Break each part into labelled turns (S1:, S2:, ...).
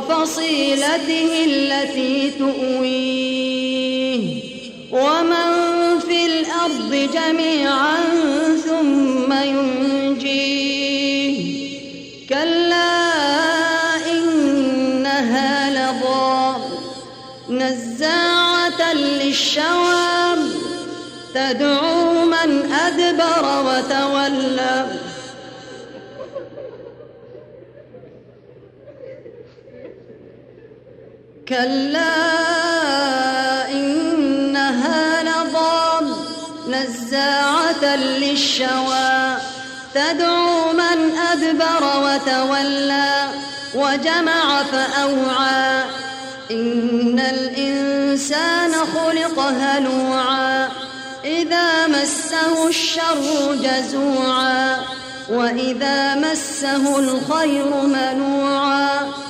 S1: وفصيلته التي تؤويه. ومن في الأرض جميعا ثم ينجيه. كلا إنها لظى. نزاعة للشواب تدعو من أدبر وتولى. كلا إنها لضام نزاعة للشوى. تدعو من أدبر وتولى وجمع فأوعى. إن الإنسان خلق هلوعا. إذا مسه الشر جزوعا. وإذا مسه الخير منوعا.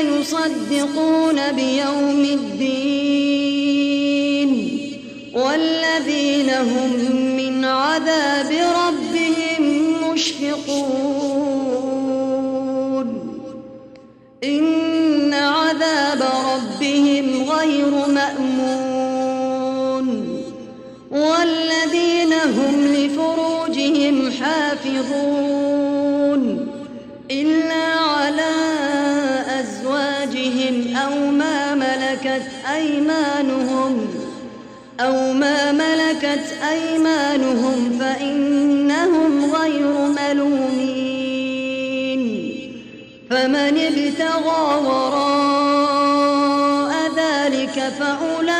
S1: يصدقون بيوم الدين والذين هم من عذاب ربهم مشفقون. ملكت أيمانهم أو ما ملكت أيمانهم فإنهم غير ملومين فمن ابتغى وراء ذلك فأولئك